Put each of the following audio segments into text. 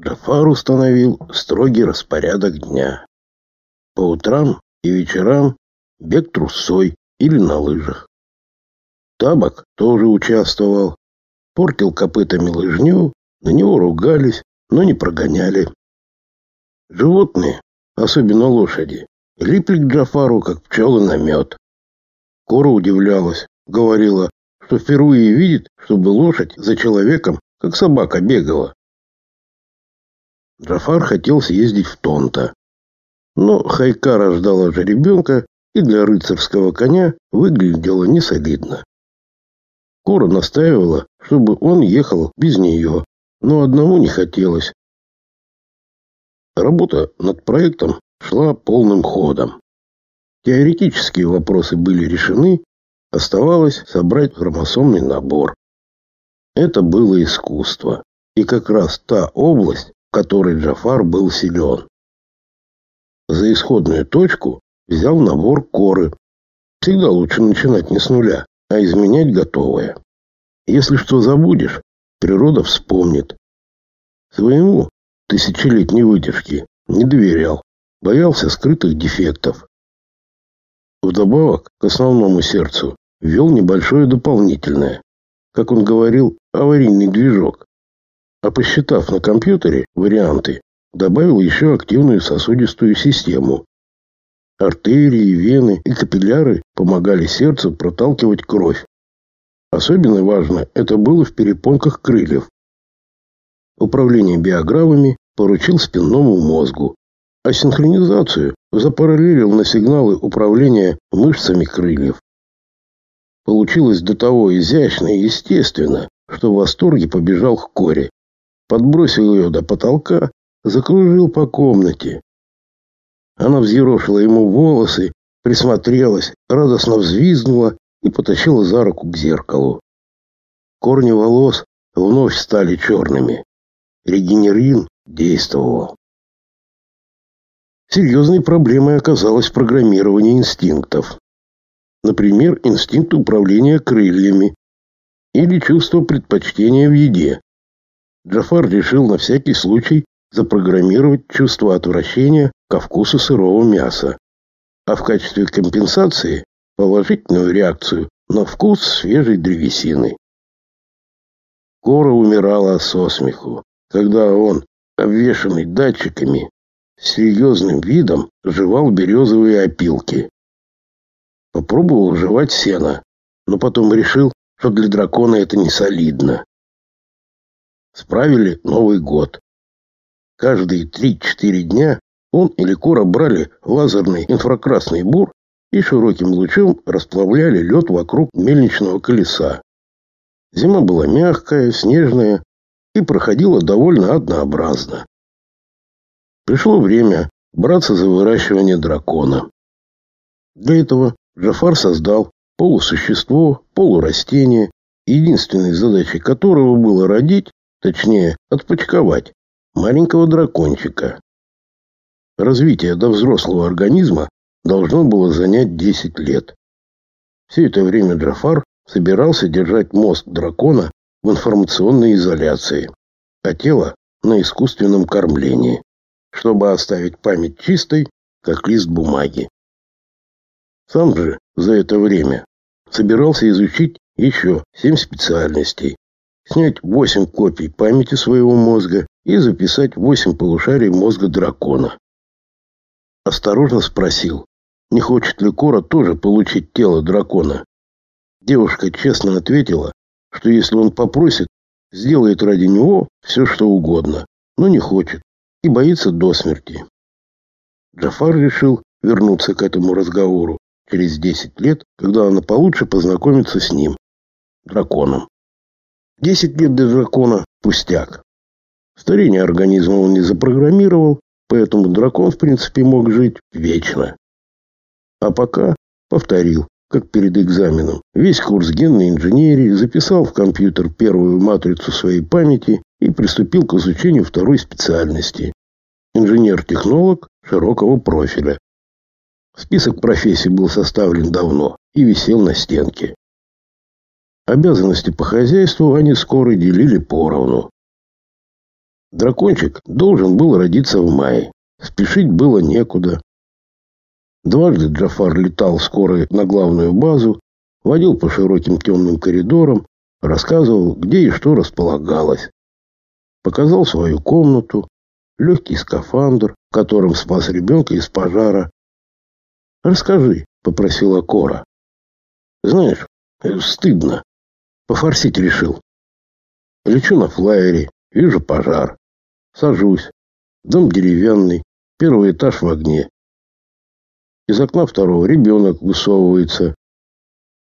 Джафар установил строгий распорядок дня. По утрам и вечерам бег трусой или на лыжах. Табак тоже участвовал. Портил копытами лыжню, на него ругались, но не прогоняли. Животные, особенно лошади, липли к Джафару, как пчелы на мед. Кора удивлялась, говорила, что впервые видит, чтобы лошадь за человеком, как собака, бегала. Джафар хотел съездить в Тонто. Но Хайка рождала же ребенка, и для рыцарского коня выглядело несолидно. Кора настаивала, чтобы он ехал без нее, но одному не хотелось. Работа над проектом шла полным ходом. Теоретические вопросы были решены, оставалось собрать хромосомный набор. Это было искусство, и как раз та область, которой Джафар был силен. За исходную точку взял набор коры. Всегда лучше начинать не с нуля, а изменять готовое. Если что забудешь, природа вспомнит. Своему тысячелетней выдержки не доверял, боялся скрытых дефектов. Вдобавок к основному сердцу ввел небольшое дополнительное, как он говорил, аварийный движок. А посчитав на компьютере варианты, добавил еще активную сосудистую систему. Артерии, вены и капилляры помогали сердцу проталкивать кровь. Особенно важно это было в перепонках крыльев. Управление биограммами поручил спинному мозгу, а синхронизацию запараллелил на сигналы управления мышцами крыльев. Получилось до того изящно и естественно, что в восторге побежал к Коре. Подбросил ее до потолка, закружил по комнате. Она взъерошила ему волосы, присмотрелась, радостно взвизгнула и потащила за руку к зеркалу. Корни волос вновь стали черными. Регенерин действовал. Серьезной проблемой оказалось программирование инстинктов. Например, инстинкт управления крыльями или чувство предпочтения в еде. Джафар решил на всякий случай запрограммировать чувство отвращения ко вкусу сырого мяса, а в качестве компенсации положительную реакцию на вкус свежей древесины. Кора умирала со смеху, когда он, обвешанный датчиками, с серьезным видом жевал березовые опилки. Попробовал жевать сено, но потом решил, что для дракона это не солидно. Справили Новый год. Каждые три-четыре дня он или Кора брали лазерный инфракрасный бур и широким лучом расплавляли лед вокруг мельничного колеса. Зима была мягкая, снежная и проходила довольно однообразно. Пришло время браться за выращивание дракона. Для этого Джафар создал полусущество, полурастение, единственной задачей которого было родить, точнее, отпочковать маленького дракончика. Развитие до взрослого организма должно было занять 10 лет. Все это время Джафар собирался держать мозг дракона в информационной изоляции, а тело на искусственном кормлении, чтобы оставить память чистой, как лист бумаги. Сам же за это время собирался изучить еще семь специальностей, снять восемь копий памяти своего мозга и записать восемь полушарий мозга дракона. Осторожно спросил, не хочет ли Кора тоже получить тело дракона. Девушка честно ответила, что если он попросит, сделает ради него все, что угодно, но не хочет и боится до смерти. Джафар решил вернуться к этому разговору через 10 лет, когда она получше познакомится с ним, драконом. 10 лет для дракона – пустяк. Старение организма он не запрограммировал, поэтому дракон, в принципе, мог жить вечно. А пока повторил, как перед экзаменом, весь курс генной инженерии, записал в компьютер первую матрицу своей памяти и приступил к изучению второй специальности – инженер-технолог широкого профиля. Список профессий был составлен давно и висел на стенке. Обязанности по хозяйству они скоро делили поровну. Дракончик должен был родиться в мае. Спешить было некуда. Дважды Джафар летал скоро на главную базу, водил по широким темным коридорам, рассказывал, где и что располагалось. Показал свою комнату, легкий скафандр, в котором спас ребенка из пожара. «Расскажи», — попросила Кора. «Знаешь, э, стыдно. Пофорсить решил. Лечу на флайере, вижу пожар. Сажусь. Дом деревянный, первый этаж в огне. Из окна второго ребенок высовывается.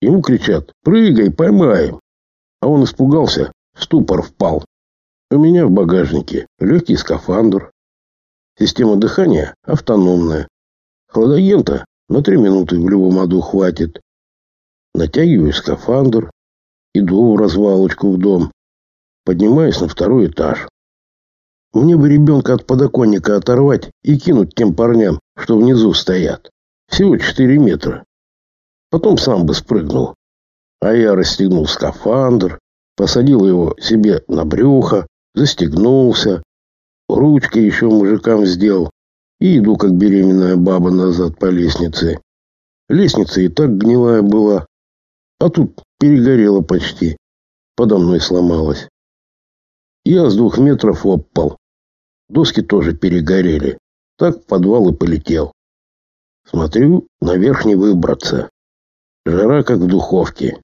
Ему кричат «Прыгай, поймаем!» А он испугался, в ступор впал. У меня в багажнике легкий скафандр. Система дыхания автономная. Хладагента на три минуты в любом аду хватит. Натягиваю скафандр, иду в развалочку в дом. Поднимаюсь на второй этаж. Мне бы ребенка от подоконника оторвать и кинуть тем парням, что внизу стоят. Всего четыре метра. Потом сам бы спрыгнул. А я расстегнул скафандр, посадил его себе на брюхо, застегнулся, ручкой еще мужикам сделал и иду, как беременная баба, назад по лестнице. Лестница и так гнилая была, а тут перегорела почти, подо мной сломалась. Я с двух метров опал. Доски тоже перегорели. Так в подвал и полетел. Смотрю, наверх не выбраться. Жара, как в духовке.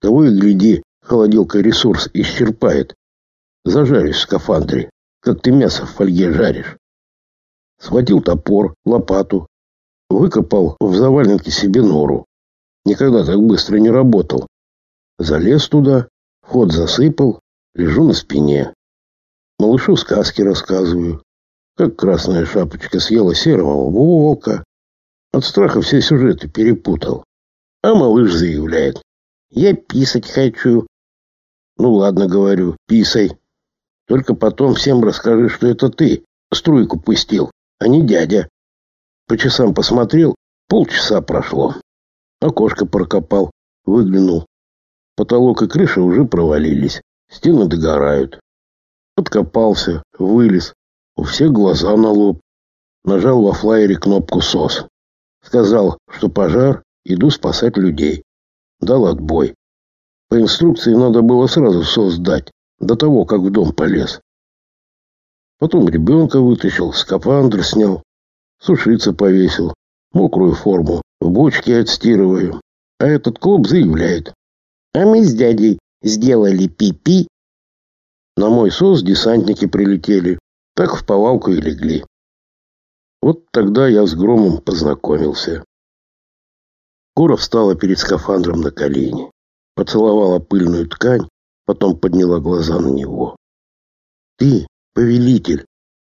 Того и гляди, холодилка ресурс исчерпает. Зажарюсь в скафандре, как ты мясо в фольге жаришь. Схватил топор, лопату, выкопал в заваленке себе нору. Никогда так быстро не работал. Залез туда, вход засыпал, лежу на спине. Малышу сказки рассказываю. Как красная шапочка съела серого волка. От страха все сюжеты перепутал. А малыш заявляет. Я писать хочу. Ну ладно, говорю, писай. Только потом всем расскажи, что это ты струйку пустил, а не дядя. По часам посмотрел, полчаса прошло. Окошко прокопал, выглянул. Потолок и крыша уже провалились, стены догорают. Откопался, вылез, у всех глаза на лоб. Нажал во флайере кнопку «СОС». Сказал, что пожар, Иду спасать людей. Дал отбой. По инструкции надо было сразу создать, до того, как в дом полез. Потом ребенка вытащил, скафандр снял, сушиться повесил, мокрую форму в бочке отстирываю. А этот клоп заявляет. А мы с дядей сделали пи-пи. На мой сос десантники прилетели, так в повалку и легли. Вот тогда я с Громом познакомился. Кора встала перед скафандром на колени, поцеловала пыльную ткань, потом подняла глаза на него. «Ты, повелитель,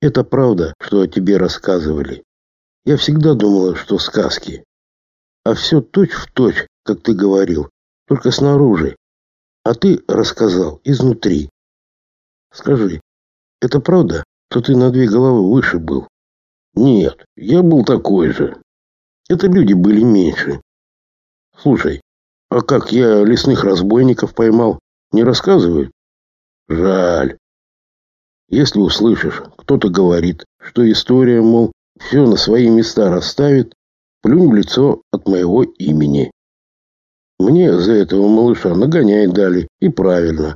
это правда, что о тебе рассказывали. Я всегда думала, что сказки. А все точь-в-точь, точь, как ты говорил, только снаружи. А ты рассказал изнутри. Скажи, это правда, что ты на две головы выше был? Нет, я был такой же. Это люди были меньше. Слушай, а как я лесных разбойников поймал, не рассказывают? Жаль. Если услышишь, кто-то говорит, что история, мол, все на свои места расставит, плюнь в лицо от моего имени. Мне за этого малыша нагоняй дали, и правильно.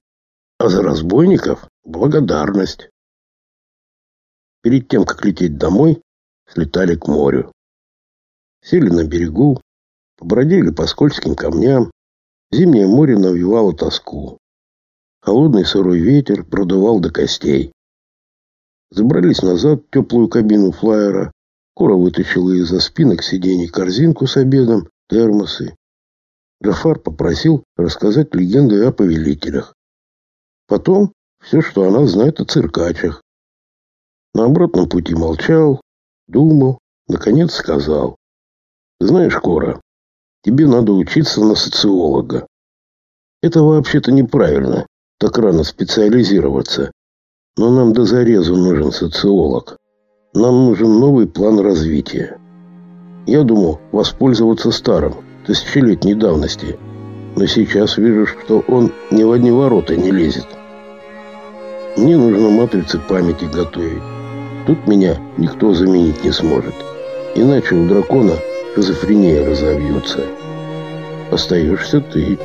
А за разбойников благодарность. Перед тем, как лететь домой, слетали к морю. Сели на берегу, Побродили по скользким камням. Зимнее море навевало тоску. Холодный сырой ветер продувал до костей. Забрались назад в теплую кабину флайера. Кора вытащила из-за спинок сидений корзинку с обедом, термосы. Джафар попросил рассказать легенды о повелителях. Потом все, что она знает о циркачах. На обратном пути молчал, думал, наконец сказал. Знаешь, Кора, Тебе надо учиться на социолога. Это вообще-то неправильно, так рано специализироваться. Но нам до зарезу нужен социолог. Нам нужен новый план развития. Я думал воспользоваться старым, тысячелетней давности. Но сейчас вижу, что он ни в одни ворота не лезет. Мне нужно матрицы памяти готовить. Тут меня никто заменить не сможет. Иначе у дракона шизофрения разовьется. Остаешься ты.